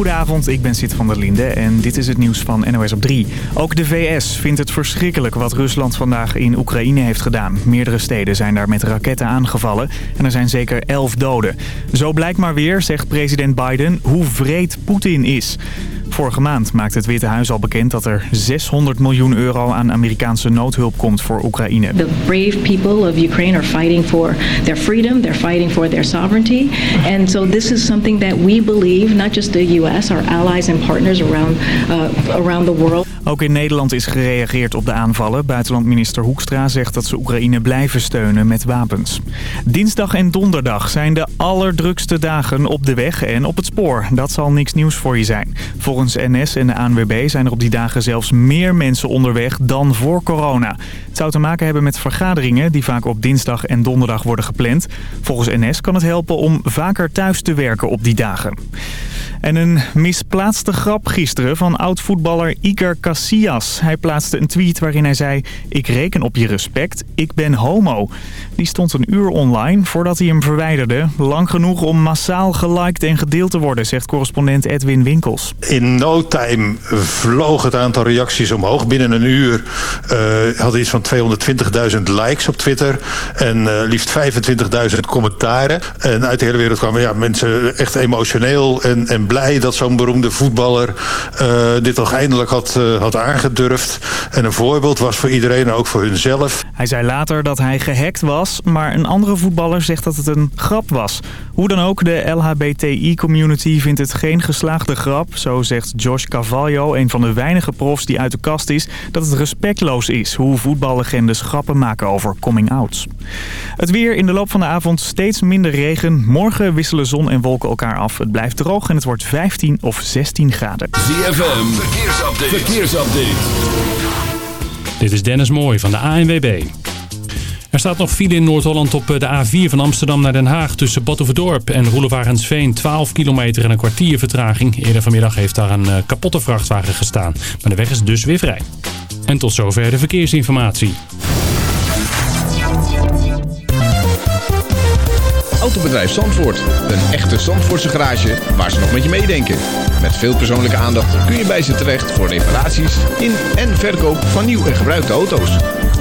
Goedenavond, ik ben Sid van der Linde en dit is het nieuws van NOS op 3. Ook de VS vindt het verschrikkelijk wat Rusland vandaag in Oekraïne heeft gedaan. Meerdere steden zijn daar met raketten aangevallen en er zijn zeker 11 doden. Zo blijkt maar weer, zegt president Biden, hoe vreed Poetin is. Vorige maand maakte het Witte Huis al bekend dat er 600 miljoen euro aan Amerikaanse noodhulp komt voor Oekraïne. The brave people of Ukraine are fighting for their freedom, they're fighting for their sovereignty. And so this is something that we believe, not just the US, our allies and partners around, uh, around the world. Ook in Nederland is gereageerd op de aanvallen. Buitenlandminister Hoekstra zegt dat ze Oekraïne blijven steunen met wapens. Dinsdag en donderdag zijn de allerdrukste dagen op de weg en op het spoor. Dat zal niks nieuws voor je zijn. Volgens NS en de ANWB zijn er op die dagen zelfs meer mensen onderweg dan voor corona. Het zou te maken hebben met vergaderingen die vaak op dinsdag en donderdag worden gepland. Volgens NS kan het helpen om vaker thuis te werken op die dagen. En een misplaatste grap gisteren van oud-voetballer Iker Casillas. Hij plaatste een tweet waarin hij zei... Ik reken op je respect, ik ben homo. Die stond een uur online voordat hij hem verwijderde. Lang genoeg om massaal geliked en gedeeld te worden, zegt correspondent Edwin Winkels. In no time vloog het aantal reacties omhoog. Binnen een uur uh, hadden iets van 220.000 likes op Twitter. En uh, liefst 25.000 commentaren. En uit de hele wereld kwamen ja, mensen echt emotioneel en, en blij dat zo'n beroemde voetballer uh, dit toch eindelijk had, uh, had aangedurfd. En een voorbeeld was voor iedereen, ook voor hunzelf. Hij zei later dat hij gehackt was, maar een andere voetballer zegt dat het een grap was. Hoe dan ook, de LHBTI-community vindt het geen geslaagde grap. Zo zegt Josh Cavallo, een van de weinige profs die uit de kast is... dat het respectloos is hoe voetballegendes grappen maken over coming-outs. Het weer in de loop van de avond steeds minder regen. Morgen wisselen zon en wolken elkaar af. Het blijft droog en het wordt 15 of 16 graden. ZFM, verkeersupdate. verkeersupdate. Dit is Dennis Mooij van de ANWB. Er staat nog file in Noord-Holland op de A4 van Amsterdam naar Den Haag... tussen Batuverdorp en Roelevarensveen. 12 kilometer en een kwartier vertraging. Eerder vanmiddag heeft daar een kapotte vrachtwagen gestaan. Maar de weg is dus weer vrij. En tot zover de verkeersinformatie. Autobedrijf Zandvoort. Een echte Zandvoortse garage waar ze nog met je meedenken. Met veel persoonlijke aandacht kun je bij ze terecht voor reparaties in en verkoop van nieuw en gebruikte auto's.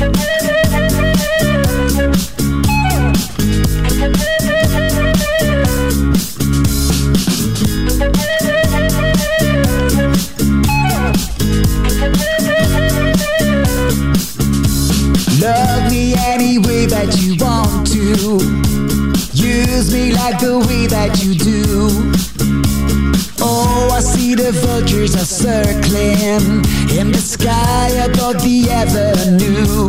Love me any way that you want to. Use me like the way that you do. Oh, I see the vultures are circling in the sky above the avenue.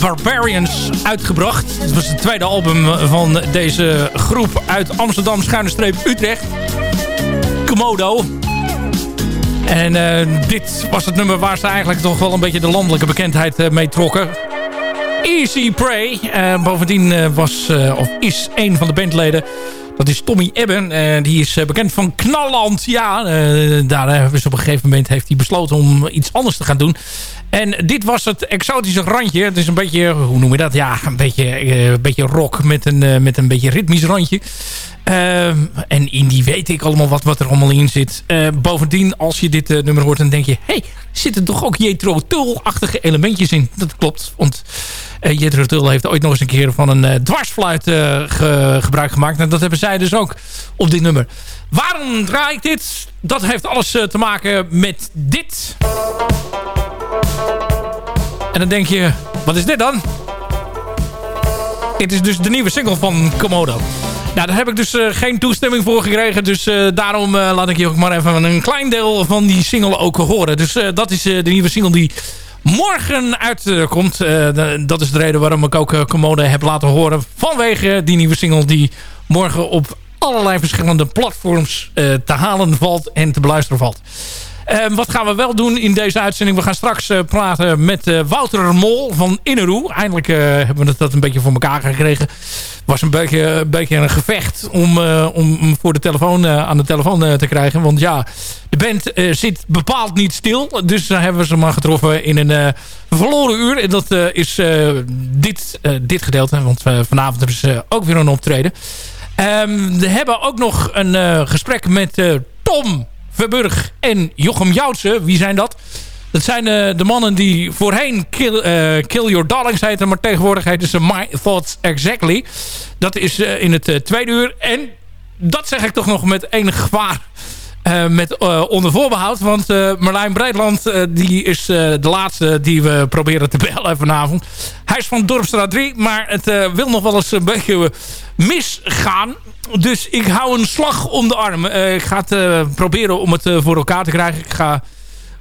Barbarians uitgebracht. Het was het tweede album van deze groep uit Amsterdam, schuine streep Utrecht. Komodo. En eh, dit was het nummer waar ze eigenlijk toch wel een beetje de landelijke bekendheid eh, mee trokken. Easy Prey. Eh, bovendien was, of is een van de bandleden dat is Tommy Ebben. Eh, die is bekend van Knalland. Ja, daar hebben ze op een gegeven moment heeft hij besloten om iets anders te gaan doen. En dit was het exotische randje. Het is een beetje, hoe noem je dat? Ja, een beetje, eh, een beetje rock met een, eh, met een beetje ritmisch randje. Ehm, en in die weet ik allemaal wat, wat er allemaal in zit. Eh, bovendien, als je dit nummer hoort, dan denk je... hey, zitten toch ook Jetro Tull-achtige elementjes in? Dat klopt, want Jethro Tull heeft ooit nog eens een keer van een dwarsfluit ge gebruik gemaakt. En dat hebben zij dus ook op dit nummer. Waarom draai ik dit? Dat heeft alles te maken met dit. En dan denk je, wat is dit dan? Dit is dus de nieuwe single van Komodo. Nou, daar heb ik dus uh, geen toestemming voor gekregen. Dus uh, daarom uh, laat ik je ook maar even een klein deel van die single ook horen. Dus dat is de nieuwe single die morgen uitkomt. dat is de reden waarom ik ook Komodo heb laten horen. Vanwege die nieuwe single die morgen op allerlei verschillende platforms te halen valt en te beluisteren valt. Uh, wat gaan we wel doen in deze uitzending? We gaan straks uh, praten met uh, Wouter Mol van Inneroe. Eindelijk hebben we dat een beetje voor elkaar gekregen. Was een beetje, een beetje een gevecht om, om voor de telefoon, aan de telefoon te krijgen. Want ja, de band zit bepaald niet stil. Dus daar hebben we ze maar getroffen in een verloren uur. En dat is dit, dit gedeelte. Want vanavond hebben ze ook weer een optreden. Um, we hebben ook nog een gesprek met Tom Verburg en Jochem Joutsen. Wie zijn dat? Dat zijn uh, de mannen die voorheen Kill, uh, Kill Your Darlings heten. Maar tegenwoordig heten ze My Thoughts Exactly. Dat is uh, in het tweede uur. En dat zeg ik toch nog met enig gevaar. Met onder voorbehoud. Want Marlijn Breedland die is de laatste die we proberen te bellen vanavond. Hij is van Dorpstraat 3. Maar het wil nog wel eens een beetje misgaan. Dus ik hou een slag om de arm. Ik ga het proberen om het voor elkaar te krijgen. Ik ga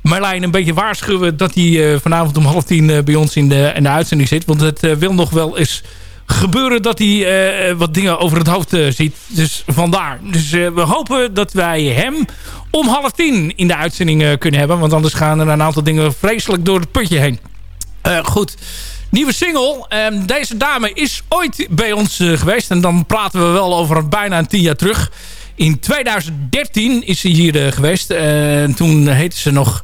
Marlijn een beetje waarschuwen dat hij vanavond om half tien bij ons in de, in de uitzending zit. Want het wil nog wel eens gebeuren dat hij wat dingen over het hoofd ziet. Dus vandaar. Dus we hopen dat wij hem om half tien in de uitzending kunnen hebben. Want anders gaan er een aantal dingen vreselijk door het putje heen. goed. Nieuwe single. Um, deze dame is ooit bij ons geweest. En dan praten we wel over bijna een tien jaar terug. In 2013 is ze hier geweest. Uh, toen heette ze nog...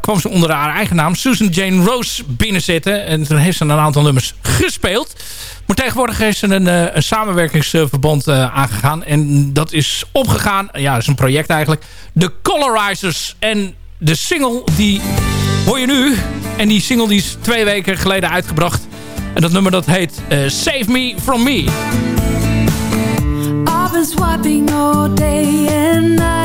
kwam ze onder haar eigen naam Susan Jane Rose binnenzetten. En toen heeft ze een aantal nummers gespeeld. Maar tegenwoordig heeft ze een, een samenwerkingsverband aangegaan. En dat is opgegaan. Ja, dat is een project eigenlijk. The Colorizers. En de single die hoor je nu. En die single die is twee weken geleden uitgebracht. En dat nummer dat heet Save Me From Me. I've been all day and.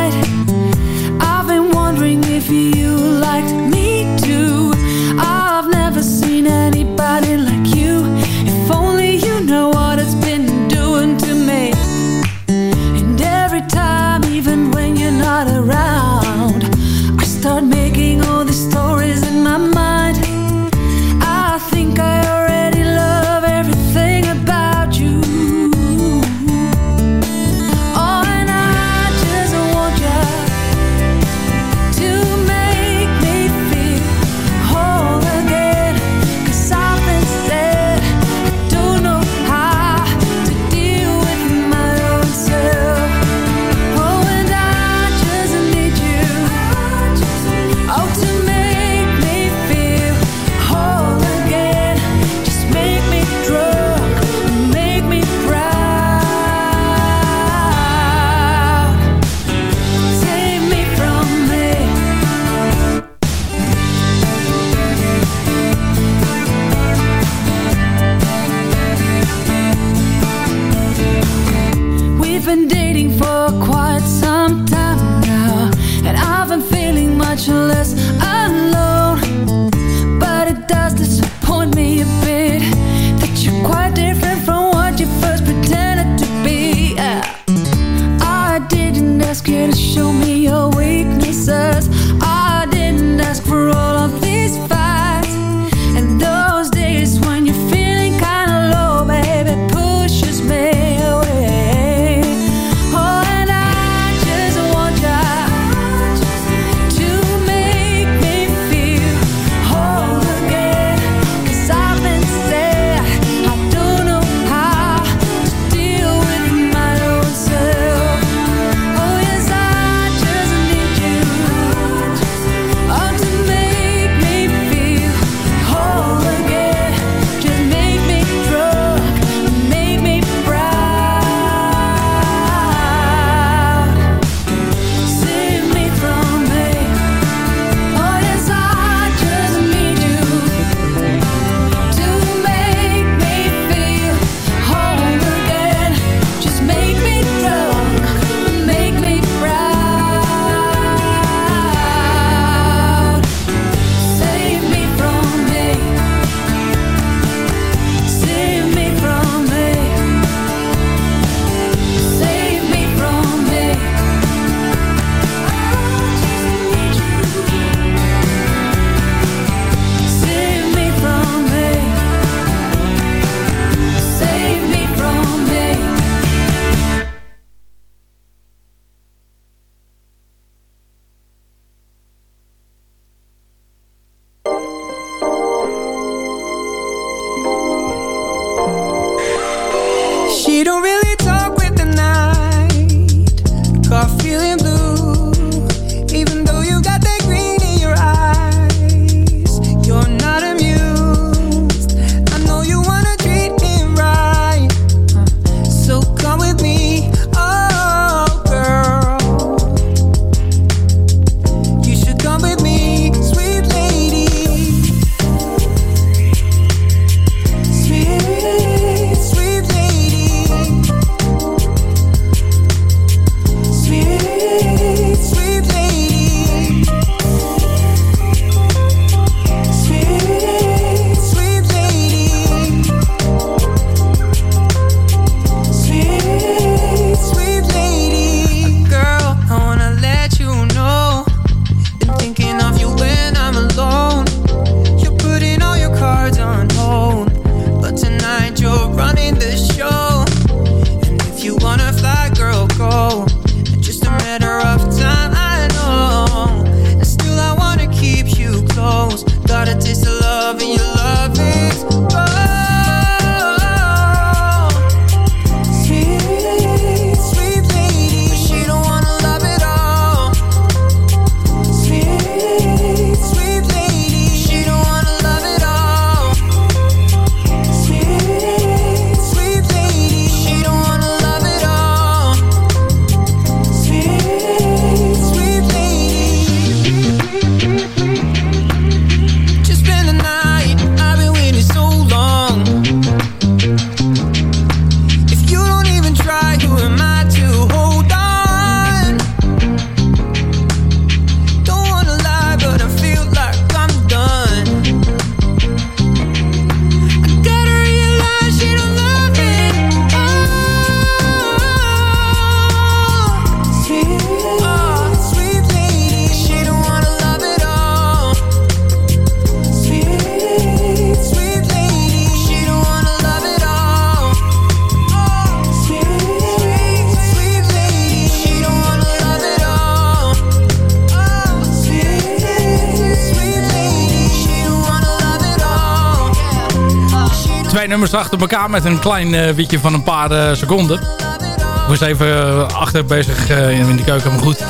Nummers achter elkaar met een klein wietje van een paar eh, seconden. Ik was even eh, achter bezig in de keuken, maar goed.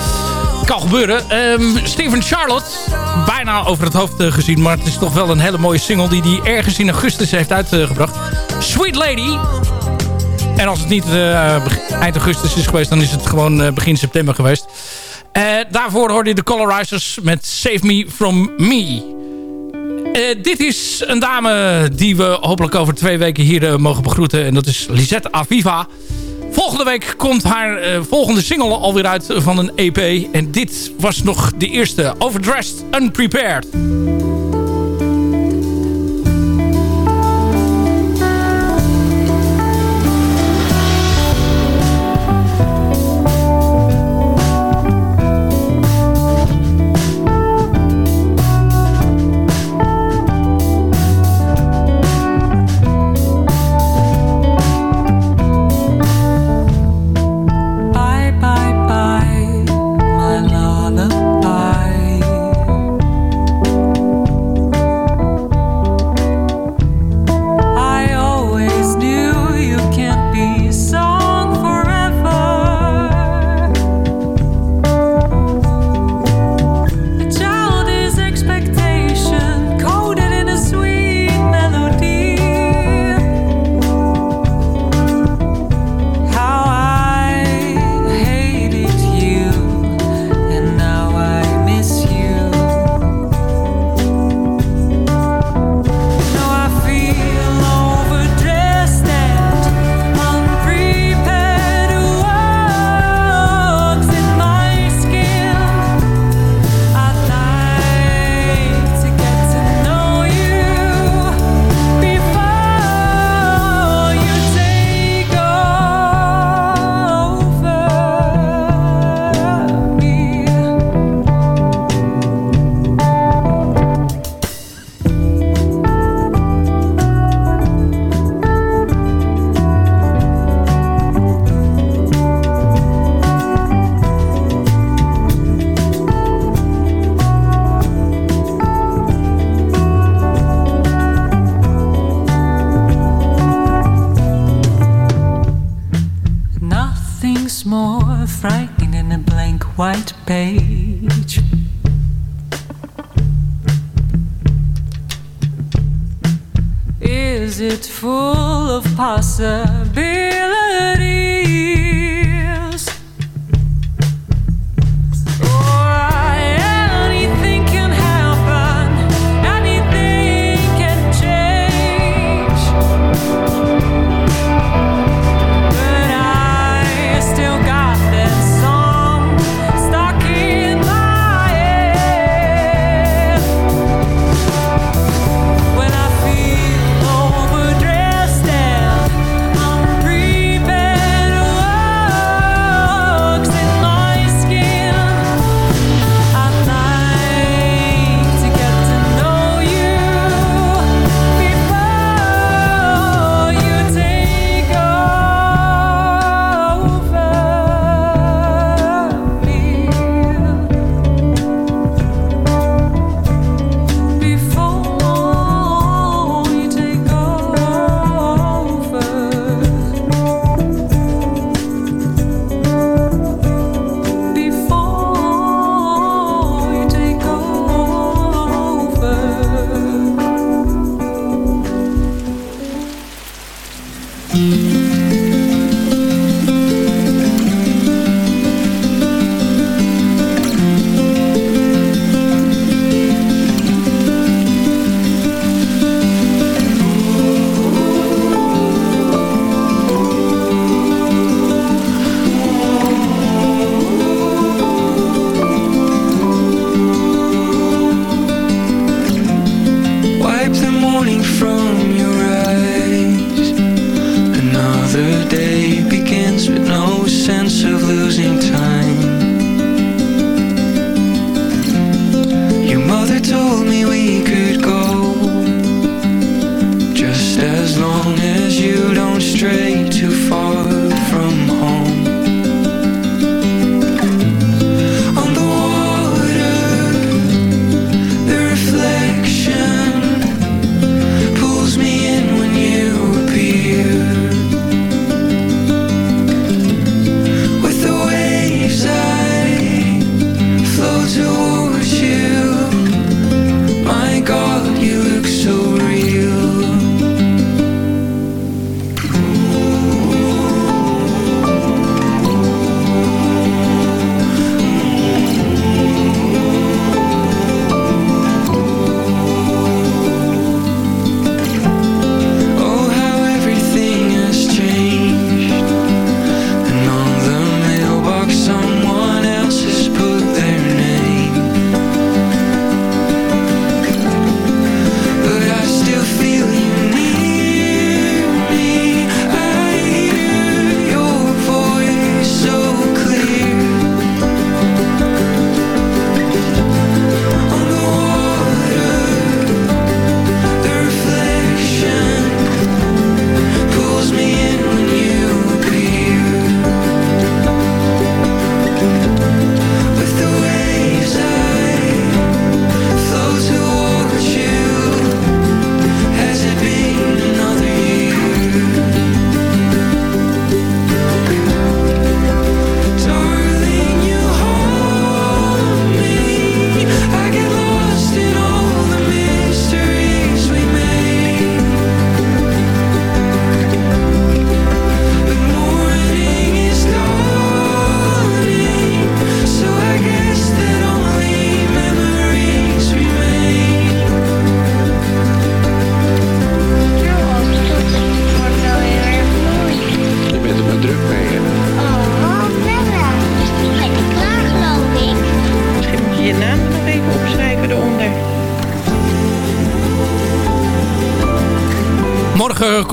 Kan gebeuren. Ehm, Steven Charlotte, bijna over het hoofd gezien, maar het is toch wel een hele mooie single die hij ergens in augustus heeft uitgebracht. Sweet Lady. En als het niet eind augustus is geweest, dan is het gewoon begin september geweest. Daarvoor hoorde je de Colorizers met Save Me From Me. Eh, dit is een dame die we hopelijk over twee weken hier eh, mogen begroeten. En dat is Lisette Aviva. Volgende week komt haar eh, volgende single alweer uit van een EP. En dit was nog de eerste. Overdressed Unprepared.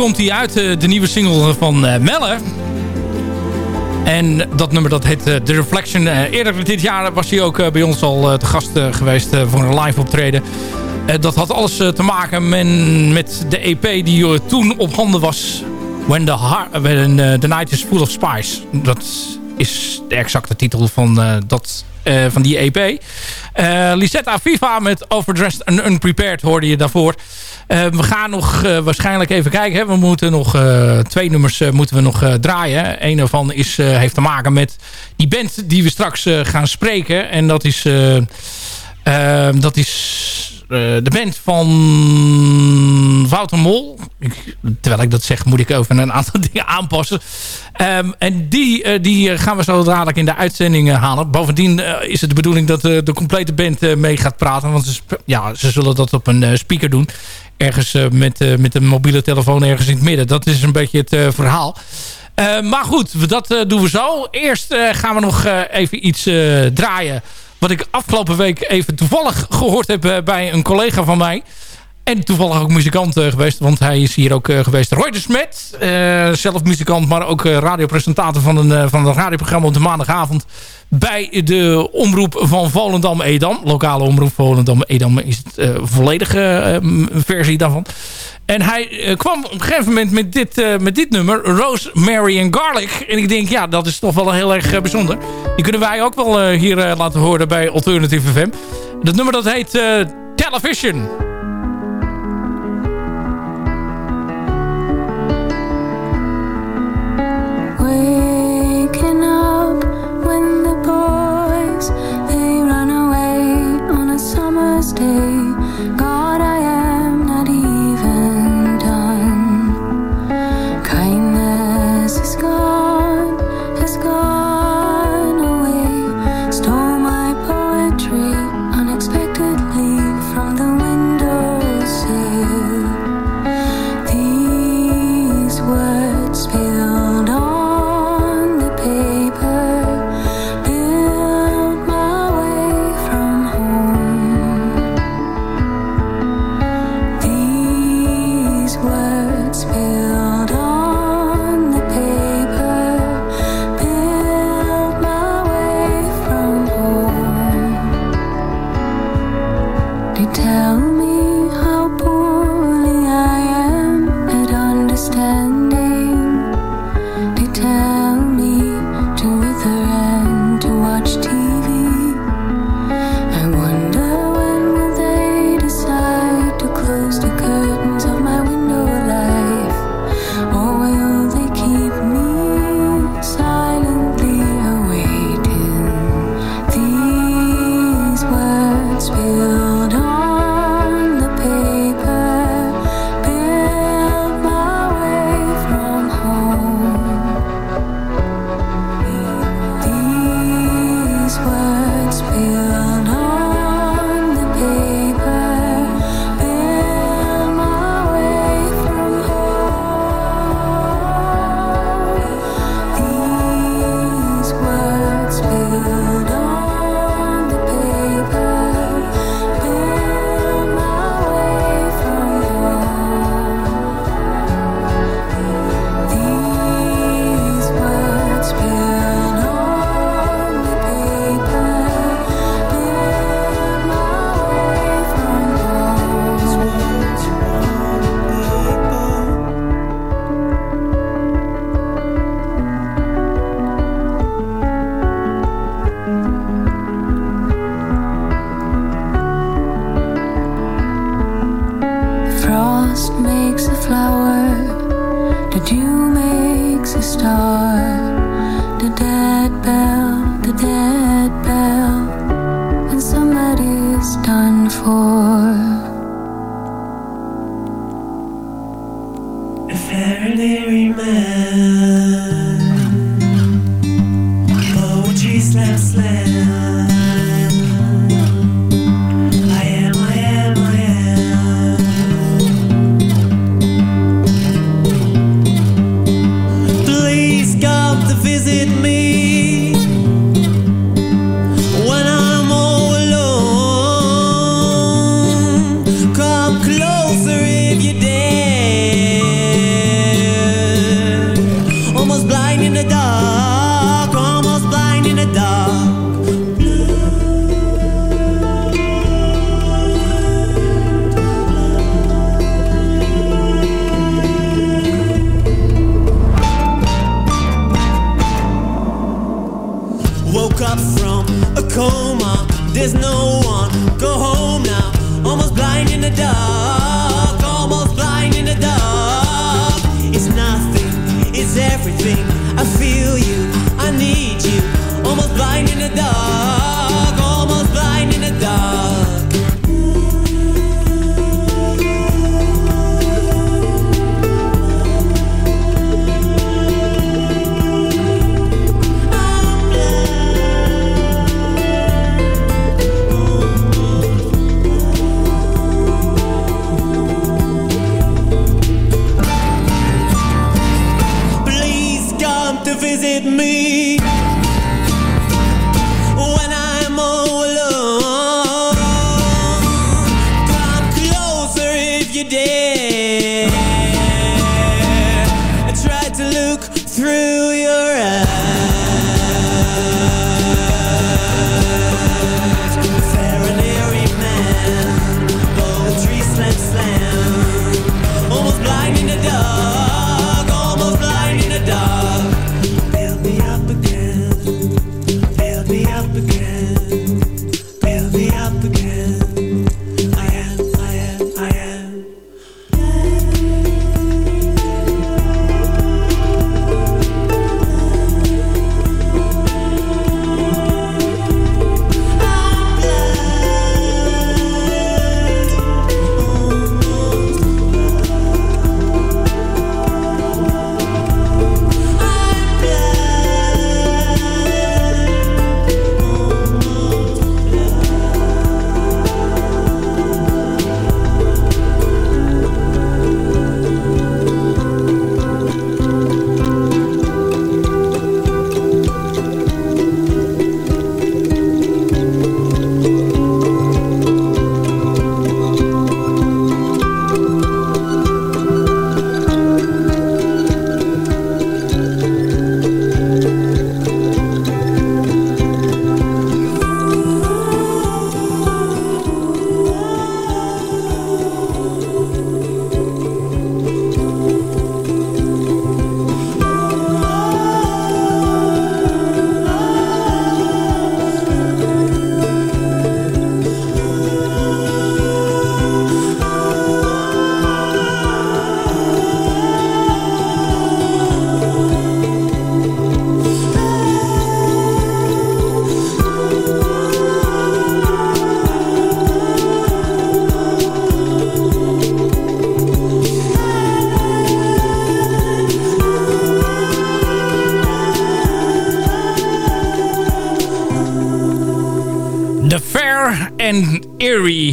komt hij uit, eh, de nieuwe single van eh, Melle. En dat nummer dat heet eh, The Reflection. eerder dit jaar was hij ook bij ons al te gast geweest voor een live optreden. dat had alles te maken met de EP die toen op handen was. When the, the Night is Full of Spice. Dat is de exacte titel van, dat, van die EP. Uh, Lisetta Viva met Overdressed and Unprepared hoorde je daarvoor. Eh, we gaan nog eh, waarschijnlijk even kijken. Hè. We moeten nog eh, twee nummers moeten we nog draaien. Een daarvan is, heeft te maken met die band die we straks gaan spreken. En dat is, dat is de band van Wouter Mol. Terwijl ik dat zeg moet ik even een aantal dingen aanpassen. Ehm, en die, eh, die eh, gaan we zo dadelijk in de uitzending eh, halen. Bovendien eh, is het de bedoeling dat eh, de complete band eh, mee gaat praten. Want ze, ja, ze zullen dat op een eh, speaker doen. Ergens eh, met, eh, met een mobiele telefoon ergens in het midden. Dat is een beetje het eh, verhaal. Eh, maar goed, dat eh, doen we zo. Eerst eh, gaan we nog eh, even iets eh, draaien. Wat ik afgelopen week even toevallig gehoord heb eh, bij een collega van mij. En toevallig ook muzikant eh, geweest. Want hij is hier ook eh, geweest. Roy de Smet. eh, zelf muzikant, maar ook radiopresentator van een, van een radioprogramma op de maandagavond. Bij de omroep van Volendam-Edam. Lokale omroep Volendam-Edam is het volledige versie daarvan. En hij kwam op een gegeven moment met dit, met dit nummer. Rosemary and Garlic. En ik denk, ja, dat is toch wel heel erg bijzonder. Die kunnen wij ook wel hier laten horen bij Alternative FM. Dat nummer dat heet Television.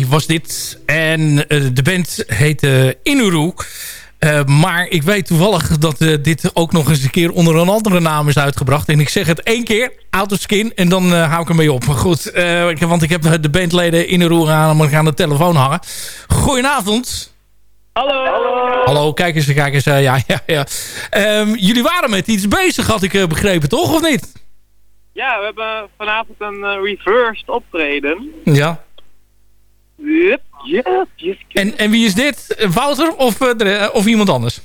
Was dit. En eh, de band heette Inuru. Eh, maar ik weet toevallig dat eh, dit ook nog eens een keer onder een andere naam is uitgebracht. En ik zeg het één keer, Out of Skin, en dan eh, hou ik ermee op. Maar goed, ik- want ik heb de bandleden Inuru aan, aan de telefoon hangen. Goedenavond. Hallo. Hallo, kijk eens, kijk eens. eh, ja, ja, ja. Ehm, jullie waren met iets bezig, had ik begrepen, toch? Of niet? Ja, we hebben vanavond een reversed optreden. Ja. Yep, yep, yep. En, en wie is dit? Wouter of, eh, eh, of iemand anders?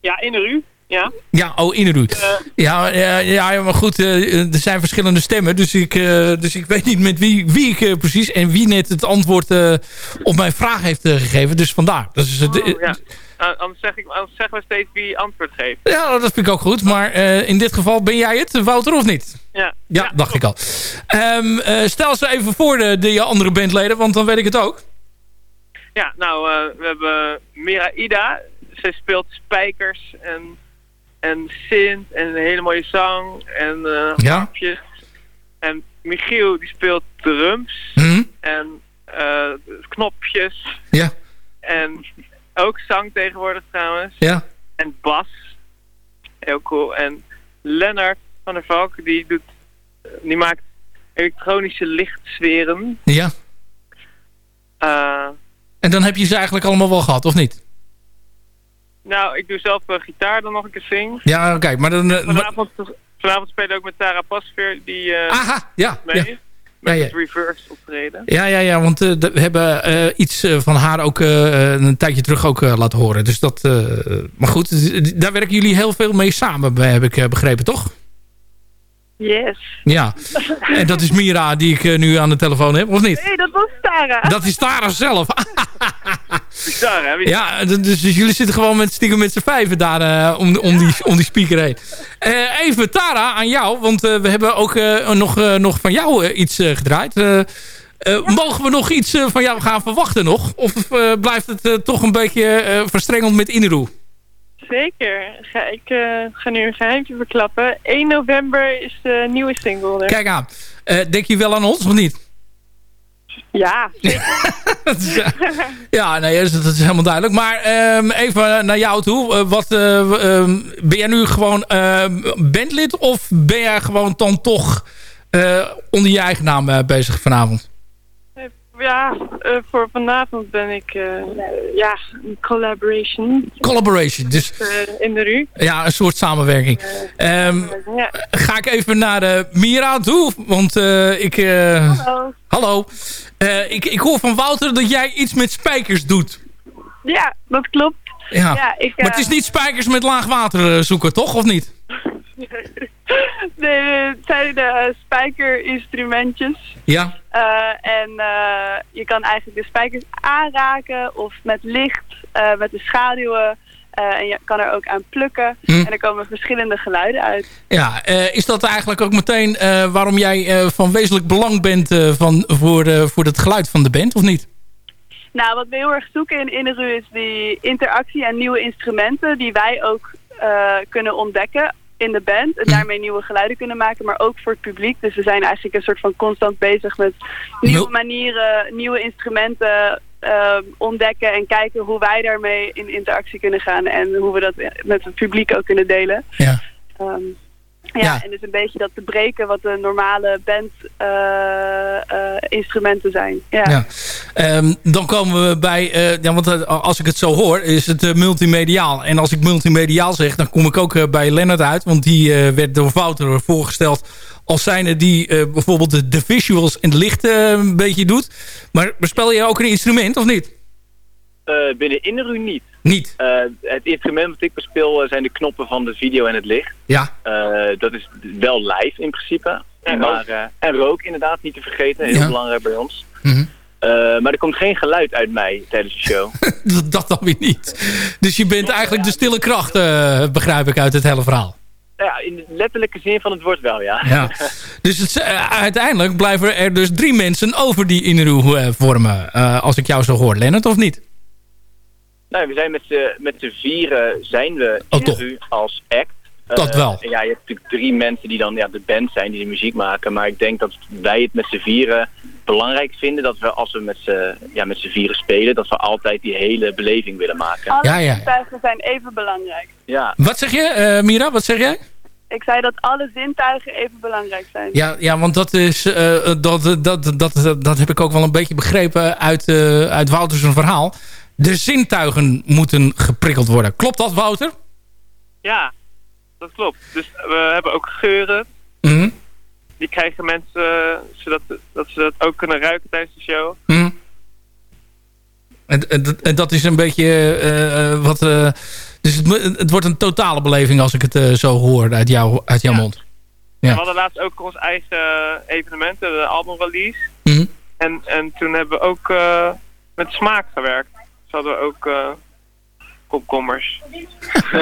Ja, in de ru. Ja. Ja, oh, Ineru. Ja, ja, ja, maar goed, eh, er zijn verschillende stemmen. Dus ik, eh, dus ik weet niet met wie, wie ik eh, precies... en wie net het antwoord eh, op mijn vraag heeft eh, gegeven. Dus vandaar. Dus, het- Oh, ja. Eh, anders, zeg ik, anders zeggen we steeds wie antwoord geeft. ja, dat vind ik ook goed. Maar eh, in dit geval ben jij het, Wouter, of niet? Ja. Ja, dacht ik al. Ehm, eh, stel ze even voor de, de andere bandleden, want dan weet ik het ook. Ja, nou, eh, we hebben Miraida. Zij speelt spijkers en, en synth en een hele mooie zang en eh Ja. En Michiel die speelt drums Mhm. en eh, knopjes Ja, en ook zang tegenwoordig trouwens. ja. En bas. Heel cool. En Lennart van der Valk, die, doet, die maakt elektronische lichtsferen. Ja. Eh, En dan heb je ze eigenlijk allemaal wel gehad, of niet? Nou, ik doe zelf eh, gitaar dan nog een keer zing. Ja, kijk, maar dan... eh, Vanavond, vanavond spelen we ook met Tara Pasveer, die eh Aha, ja, mee ja. Met Ja, ja. het reverse optreden. Ja, ja, ja, want we hebben iets van haar ook een tijdje terug ook laten horen. Dus dat, maar goed, daar werken jullie heel veel mee samen, heb ik begrepen, toch? Yes. Ja. En dat is Mira die ik eh, nu aan de telefoon heb, of niet? Nee, dat was Tara. Dat is Tara zelf. Bizar, hè? Wie- Ja, dus, dus jullie zitten gewoon met stiekem met z'n vijven daar eh, om, om, die, om die speaker heen. Eh, even Tara, aan jou, want eh, we hebben ook eh, nog, eh, nog van jou iets eh, gedraaid. Mogen we nog iets eh, van jou gaan verwachten nog? Of eh, blijft het eh, toch een beetje eh, verstrengeld met Inru? Zeker. Ga, ik eh, ga nu een geheimje verklappen. 1 november is de nieuwe single. er. Kijk aan. Eh, denk je wel aan ons of niet? Ja, Ja, nee, dat is, dat is helemaal duidelijk. Maar ehm, even naar jou toe. Eh, wat, eh, ehm, ben jij nu gewoon ehm, bandlid of ben jij gewoon dan toch eh, onder je eigen naam eh, bezig vanavond? Ja eh, voor vanavond ben ik eh, ja, een collaboration. Collaboration, dus Eh, in de rue. ja, een soort samenwerking. Ehm, Ja. ga ik even naar Mira toe, want ik... Hallo. hallo. Ik, ik hoor van Wouter dat jij iets met spijkers doet. Ja, dat klopt. Ja. ik, maar het is niet spijkers met laag water zoeken, toch? Of niet? Nee, het zijn de eh, spijkerinstrumentjes. Ja. Eh, en eh, je kan eigenlijk de spijkers aanraken of met licht, met de schaduwen. En je kan er ook aan plukken. Hm. En er komen verschillende geluiden uit. Ja, is dat eigenlijk ook meteen waarom jij van wezenlijk belang bent van, voor, voor het geluid van de band, of niet? Nou, wat we heel erg zoeken in Inneru is die interactie en nieuwe instrumenten die wij ook kunnen ontdekken in de band. En daarmee nieuwe geluiden kunnen maken, maar ook voor het publiek. Dus we zijn eigenlijk een soort van constant bezig met nieuwe manieren, nieuwe instrumenten eh, ontdekken en kijken hoe wij daarmee in interactie kunnen gaan en hoe we dat met het publiek ook kunnen delen. Ja. Ehm, ja, Ja. en dus een beetje dat te breken wat de normale band eh, eh, instrumenten zijn. Ja. Ja. Ehm, dan komen we bij, eh, ja, want als ik het zo hoor, is het multimediaal. En als ik multimediaal zeg, dan kom ik ook bij Lennart uit. Want die werd door Wouter voorgesteld als zijnde die bijvoorbeeld de, de visuals en het licht een beetje doet. Maar bespel je ook een instrument, of niet? Eh, binnen Inneru niet. Niet? Eh, het instrument wat ik bespeel eh, zijn de knoppen van de video en het licht. Ja. Eh, dat is wel live in principe. maar, eh, en rook inderdaad, niet te vergeten. Heel Ja. belangrijk bij ons. Mhm. Eh, maar er komt geen geluid uit mij tijdens de show. dat, dat dan weer niet. Dus je bent eigenlijk de stille kracht, eh, begrijp ik uit het hele verhaal. Nou ja, in de letterlijke zin van het woord wel, ja. Ja. Dus het, uiteindelijk blijven er dus drie mensen over die Inru eh, vormen. eh, als ik jou zo hoor. Lennart, of niet? Nou, we zijn met z'n met z'n vieren zijn we Oh, als act. Dat Eh, wel. en ja, je hebt natuurlijk drie mensen die dan ja, de band zijn, die de muziek maken. Maar ik denk dat wij het met z'n vieren belangrijk vinden dat we als we met z'n ja, met z'n vieren spelen, dat we altijd die hele beleving willen maken. Alle Ja, ja. zintuigen zijn even belangrijk. Ja. Wat zeg je, eh, Mira? Wat zeg jij? Ik zei dat alle zintuigen even belangrijk zijn. Ja, ja want dat, is, eh, dat, dat, dat, dat, dat heb ik ook wel een beetje begrepen uit, eh uit Wouters verhaal. De zintuigen moeten geprikkeld worden. Klopt dat, Wouter? Ja, dat klopt. Dus we hebben ook geuren. Mhm. Die krijgen mensen, eh, zodat dat ze dat ook kunnen ruiken tijdens de show. Mhm. En, en, dat- en dat is een beetje eh, eh, wat... dus het, het wordt een totale beleving als ik het zo hoor uit, jou, uit jouw mond. Ja. We hadden laatst ook ons eigen evenement, de albumrelease. Mhm. En, en toen hebben we ook met smaak gewerkt. Hadden we ook eh komkommers.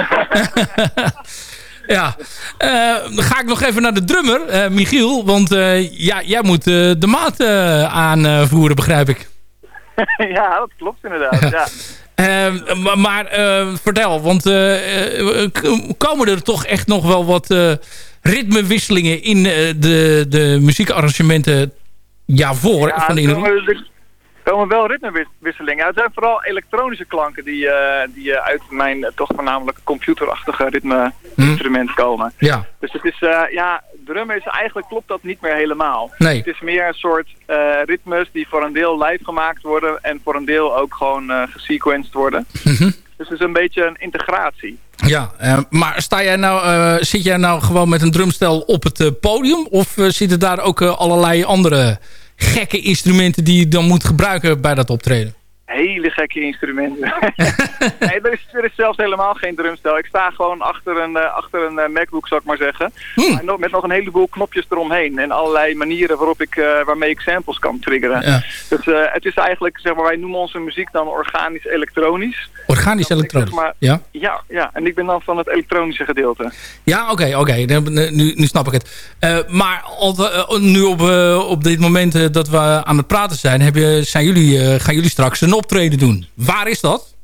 Ja, Eh, dan ga ik nog even naar de drummer, eh, Michiel. Want eh, ja, jij moet de maat eh, aanvoeren, begrijp ik. ja, dat klopt inderdaad. ja. Maar maar, eh, vertel, want komen er toch echt nog wel wat eh, ritmewisselingen in eh, de, de muziekarrangementen ja, voor Ja, van de er? Komen, er komen wel ritmewisselingen. Het zijn vooral elektronische klanken die, eh, die eh, uit mijn eh, toch voornamelijk computerachtige ritme-instrument komen. Ja. Dus het is, ja, drummen is eigenlijk klopt dat niet meer helemaal. Nee. Het is meer een soort ritmes die voor een deel live gemaakt worden en voor een deel ook gewoon gesequenced worden. Mhm. Dus het is een beetje een integratie. Ja, maar sta jij nou, zit jij nou gewoon met een drumstel op het podium? Of zitten daar ook allerlei andere gekke instrumenten die je dan moet gebruiken bij dat optreden? Hele gekke instrumenten. nee, er is, er is zelfs helemaal geen drumstel. Ik sta gewoon achter een, eh, achter een eh, MacBook, zou ik maar zeggen. Maar nog- met nog een heleboel knopjes eromheen. En allerlei manieren waarop ik, eh, waarmee ik samples kan triggeren. Ja. Dus het is eigenlijk, zeg maar, wij noemen onze muziek dan organisch-elektronisch. Organisch elektronisch. Zeg maar, Ja? ja, ja, en ik ben dan van het elektronische gedeelte. Ja, oké, oké. Nu, nu snap ik het. Maar nu op, op dit moment dat we aan het praten zijn, heb je, zijn jullie, gaan jullie straks een optreden doen. Waar is dat?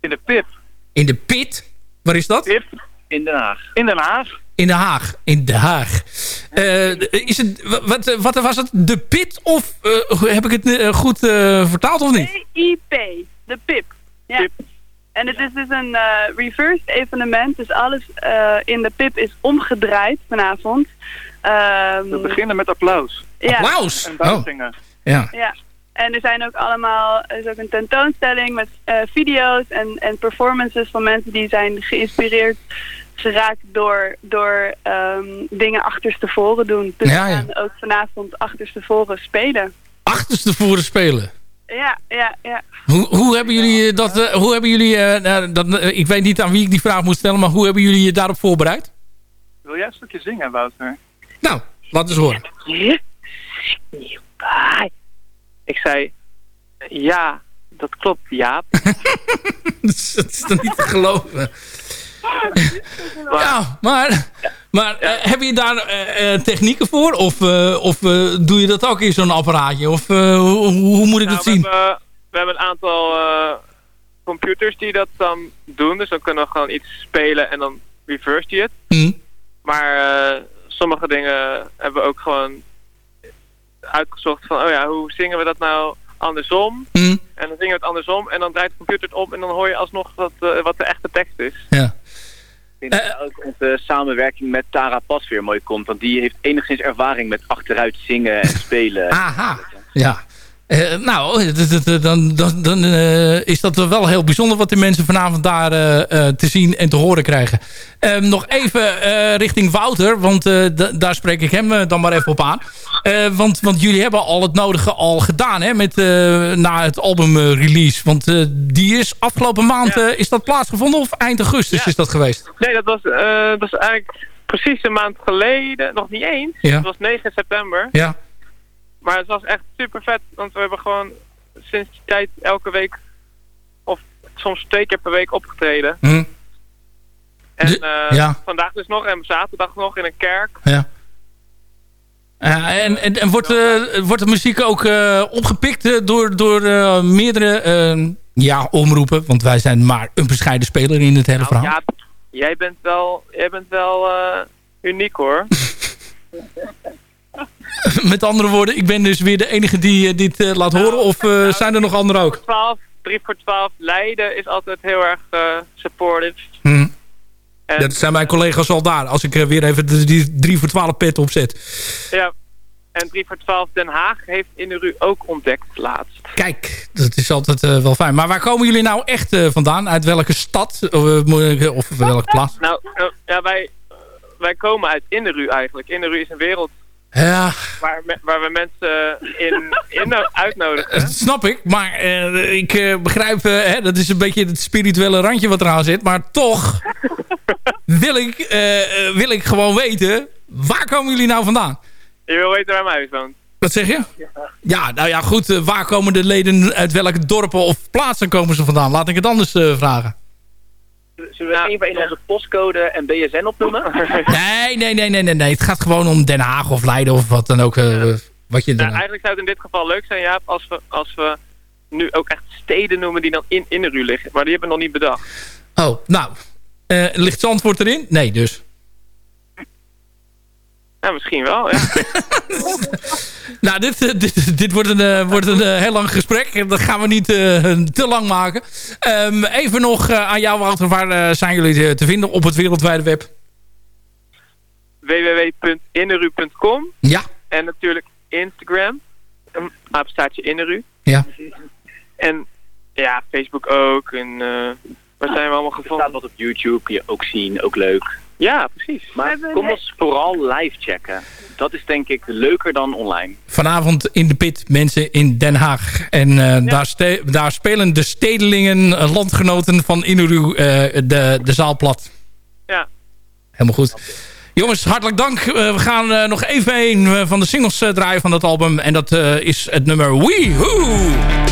In de PIP. In de Pit? Waar is dat? PIP. In Den Haag. In Den Haag. In Den Haag. In Den Haag. Eh, is het, wa- wat, wat was het? De Pit? Of eh, heb ik het eh, goed eh, vertaald of niet? IP, de PIP. Ja. En het is dus een eh, reversed evenement, dus alles eh, in de PIP is omgedraaid vanavond. Ehm, We beginnen met applaus. Ja. Applaus? En Oh. Ja. Ja. En er zijn ook allemaal, er is ook een tentoonstelling met eh, video's en, en performances van mensen die zijn geïnspireerd geraakt door, door ehm, dingen achterstevoren doen. Dus Ja, we ja. gaan ook vanavond achterstevoren spelen. Achterstevoren spelen. Ja, ja, ja. Hoe, hoe hebben jullie eh, dat... eh, hoe hebben jullie... eh, nou, dat, ik weet niet aan wie ik die vraag moet stellen, maar hoe hebben jullie je daarop voorbereid? Wil jij een stukje zingen, Wouter? Nou, laat eens horen. Hi. Ik zei, ja, dat klopt, Jaap. dat is toch niet te geloven. ja, maar, maar eh, heb je daar eh, eh, technieken voor? Of, of doe je dat ook in zo'n apparaatje? Of hoe, hoe moet ik Nou, dat we, zien? hebben, we hebben een aantal computers die dat dan doen. Dus dan kunnen we gewoon iets spelen en dan reverse je het. Hm. Maar sommige dingen hebben we ook gewoon uitgezocht van... oh ja, hoe zingen we dat nou andersom? Hm. En dan zingen we het andersom en dan draait de computer het om... en dan hoor je alsnog wat, eh, wat de echte tekst is. Ja. Ik denk dat ook onze samenwerking met Tara Pas weer mooi komt. Want die heeft enigszins ervaring met achteruit zingen en spelen. Aha, ja. Eh, nou, d- dan, dan, dan eh, is dat wel heel bijzonder wat die mensen vanavond daar eh, eh, te zien en te horen krijgen. Ehm, nog even eh, richting Wouter, want eh, daar spreek ik hem eh, dan maar even op aan. Eh, want, want jullie hebben al het nodige al gedaan hè, met, eh, na het album eh, release. Want eh, die is afgelopen maand, eh, is dat plaatsgevonden of eind augustus is dat geweest? Nee, dat was, eh, dat was eigenlijk precies een maand geleden. Nog niet eens. Ja. Het was 9 september. Ja. Maar het was echt super vet. Want we hebben gewoon sinds die tijd elke week... of soms twee keer per week opgetreden. Hm. En De- eh, ja. vandaag dus nog en zaterdag nog in een kerk. Ja. En en, en wordt, eh, wordt de muziek ook eh, opgepikt door, door meerdere ja, omroepen? Want wij zijn maar een bescheiden speler in het hele Nou, verhaal. ja, jij bent wel, jij bent wel uniek hoor. Met andere woorden, ik ben dus weer de enige die eh, dit eh, laat horen. Of eh, zijn er nog anderen ook? 12, 3 voor 12 Leiden is altijd heel erg eh, supportive. Hm. En, Dat zijn mijn collega's al daar. Als ik weer even de- die 3 voor 12 pet opzet. Ja. En 3 voor 12 Den Haag heeft in de RU ook ontdekt laatst. Kijk, dat is altijd wel fijn. Maar waar komen jullie nou echt vandaan? Uit welke stad? Of, welke plaats? Nou, eh, ja, wij, wij komen uit in de RU eigenlijk. In de RU is een wereld Ja, waar, waar we mensen in, in uitnodigen. Dat snap ik, maar eh, ik eh, begrijp, eh, hè, dat is een beetje het spirituele randje wat eraan zit. Maar toch wil ik, eh, eh, wil ik gewoon weten, waar komen jullie nou vandaan? Je wil weten waar mijn huis woont. Wat zeg je? Ja, nou ja, goed. eh, waar komen de leden uit welke dorpen of plaatsen komen ze vandaan? Laat ik het anders eh, vragen. Zullen we één voor één onze postcode en BSN opnoemen? Nee, nee, nee, nee, nee, nee. Het gaat gewoon om Den Haag of Leiden of wat dan ook. eh, wat je Nou, dan... eigenlijk zou het in dit geval leuk zijn, Jaap, als we, als we nu ook echt steden noemen die dan in, in de RU liggen. Maar die hebben we nog niet bedacht. Oh, nou. eh, ligt Zandvoort erin? Nee, dus. Ja, misschien wel, ja. Nou, dit, eh, dit, dit wordt een, eh, wordt een eh, heel lang gesprek. Dat gaan we niet eh, te lang maken. Ehm, even nog eh, aan jou, Wouter. Waar zijn jullie te vinden op het wereldwijde web? www.inneru.com Ja. En natuurlijk Instagram. Een apenstaartje Inneru. Ja. En ja, Facebook ook. En eh, Waar zijn we allemaal Er gevonden? staat wat op YouTube, kun je ook zien, ook leuk. Ja, precies. Maar kom ons vooral live checken. Dat is denk ik leuker dan online. Vanavond in de pit, mensen in Den Haag. En eh, daar, ste- daar spelen de stedelingen, eh, landgenoten van Inuru, eh, de, de zaal plat. Ja. Helemaal goed. Jongens, hartelijk dank. We gaan eh, nog even een van de singles eh, draaien van dat album. En dat eh, is het nummer Weehoo! Please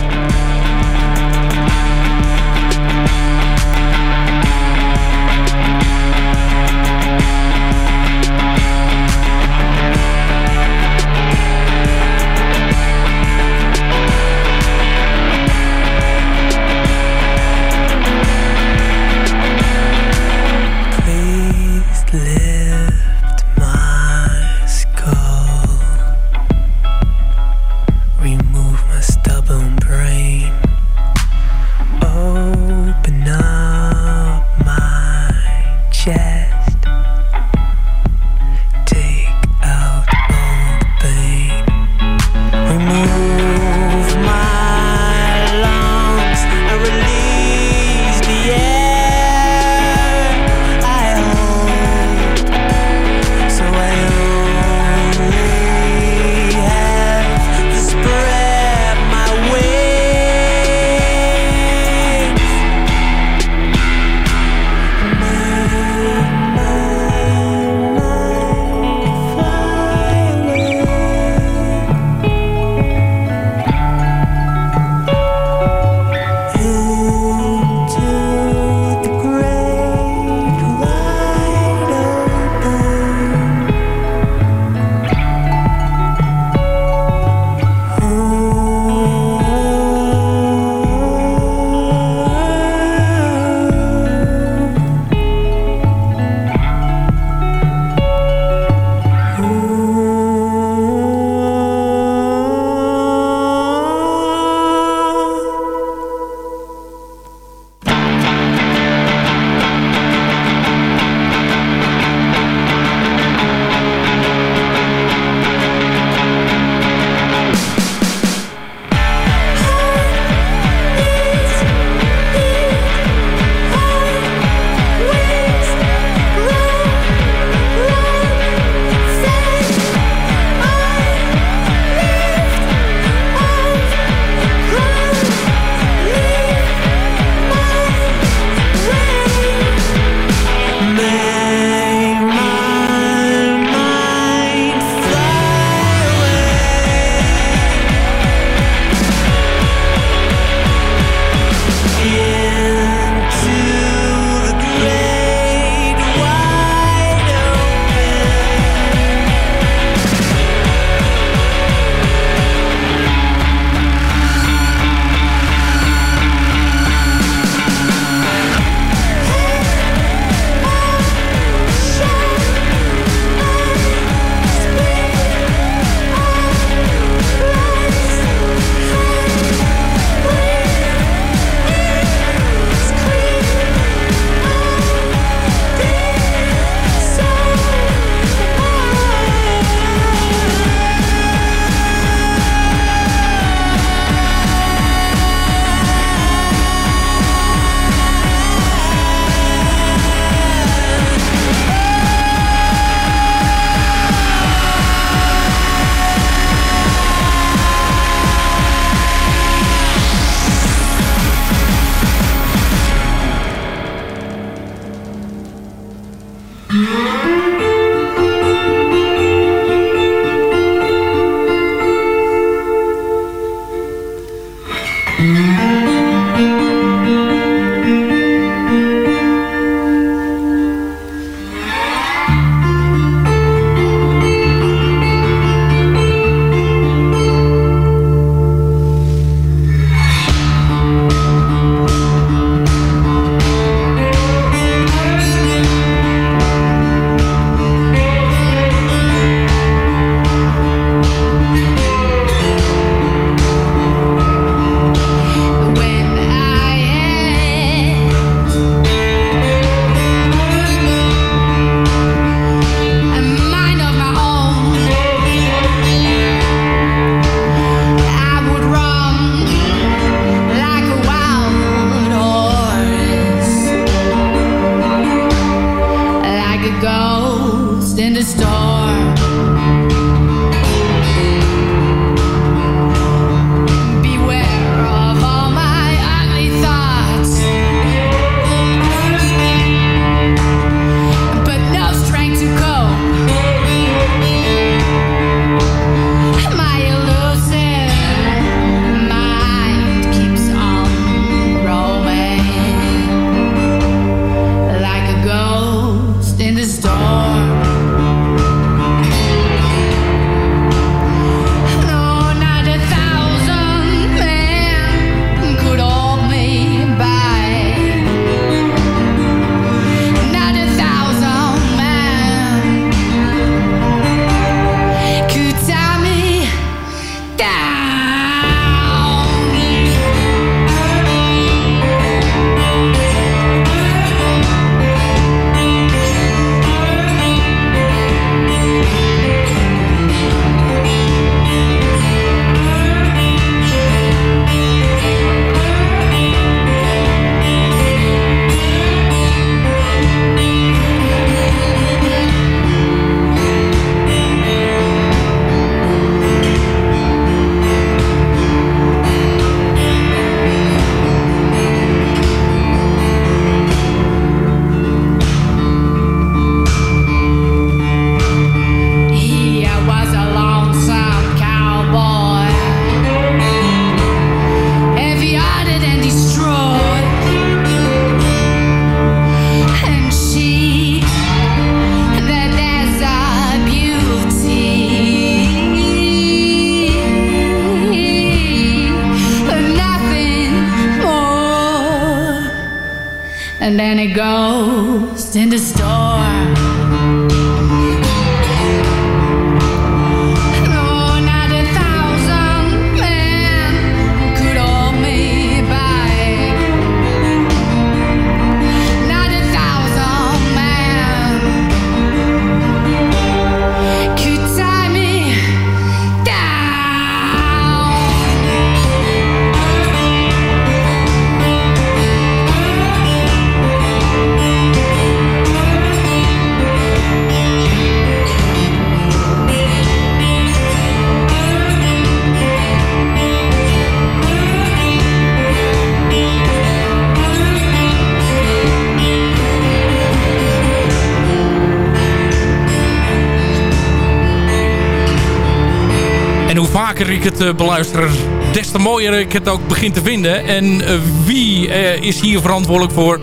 vaker ik het eh, beluister, des te mooier ik het ook begin te vinden. En eh, wie eh, is hier verantwoordelijk voor?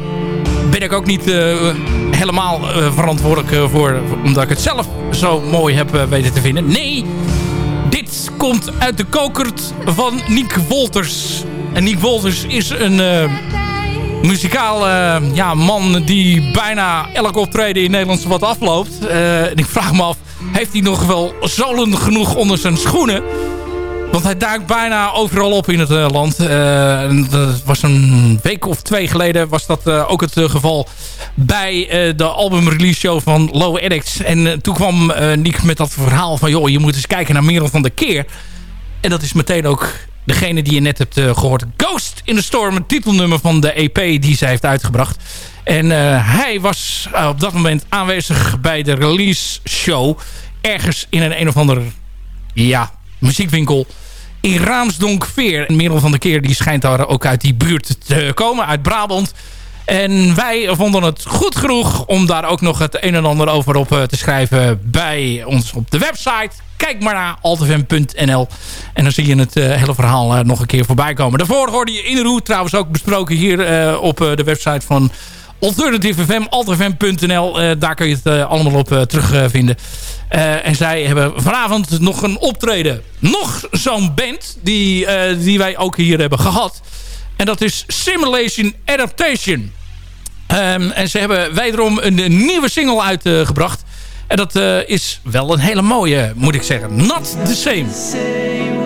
Ben ik ook niet eh, helemaal verantwoordelijk voor, omdat ik het zelf zo mooi heb weten te vinden. Nee, dit komt uit de kokert van Nick Wolters. En Nick Wolters is een muzikaal ja, man die bijna elk optreden in Nederland wat afloopt. En ik vraag me af, heeft hij nog wel zolen genoeg onder zijn schoenen? Want hij duikt bijna overal op in het eh, land. Eh, dat was een week of twee geleden was dat eh, ook het geval bij de albumrelease show van Low Addicts. En toen kwam Nick met dat verhaal van... joh, je moet eens kijken naar Merel van der Keer. En dat is meteen ook degene die je net hebt eh, gehoord. Ghost in the Storm, het titelnummer van de EP die zij heeft uitgebracht. En hij was op dat moment aanwezig bij de release show. Ergens in een een of ander ja, muziekwinkel in Raamsdonkveer. En Merel van der Keer die schijnt daar ook uit die buurt te komen, uit Brabant. En wij vonden het goed genoeg om daar ook nog het een en ander over op eh, te schrijven bij ons op de website. Kijk maar naar altfm.nl en dan zie je het eh, hele verhaal eh, nog een keer voorbij komen. Daarvoor hoorde je Inroe trouwens ook besproken hier op de website van Alternative FM, altfm.nl. Eh, daar kun je het eh, allemaal op eh, terugvinden. En zij hebben vanavond nog een optreden. Nog zo'n band die, die wij ook hier hebben gehad. En dat is Simulation Adaptation. Ehm, en ze hebben wederom een, een nieuwe single uitgebracht. en dat is wel een hele mooie, moet ik zeggen. Not the same.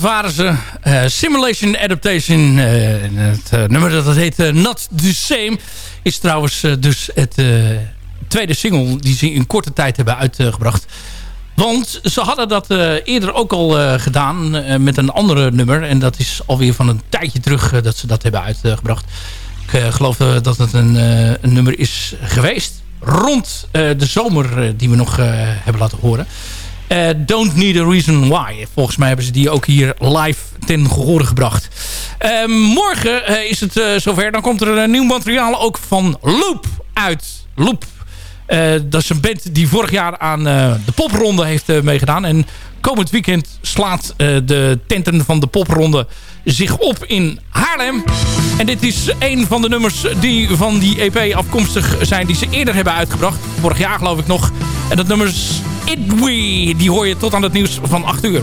Dat waren ze. eh, Simulation Adaptation. eh, het eh, nummer dat heet eh, Not The Same. Is trouwens dus het tweede single die ze in korte tijd hebben uitgebracht. Want ze hadden dat eerder ook al gedaan met een andere nummer. En dat is alweer van een tijdje terug dat ze dat hebben uitgebracht. Ik geloof dat het een, een nummer is geweest. Rond de zomer die we nog hebben laten horen. Eh, Don't Need a Reason Why. Volgens mij hebben ze die ook hier live ten gehore gebracht. Eh, morgen eh, is het eh, zover. Dan komt er nieuw materiaal ook van Loop uit. Loop. Dat is een band die vorig jaar aan de popronde heeft meegedaan. En komend weekend slaat de tenten van de popronde zich op in Haarlem. En dit is een van de nummers die van die EP afkomstig zijn... die ze eerder hebben uitgebracht. Vorig jaar geloof ik nog. En dat nummer is It We. Die hoor je tot aan het nieuws van 8 uur.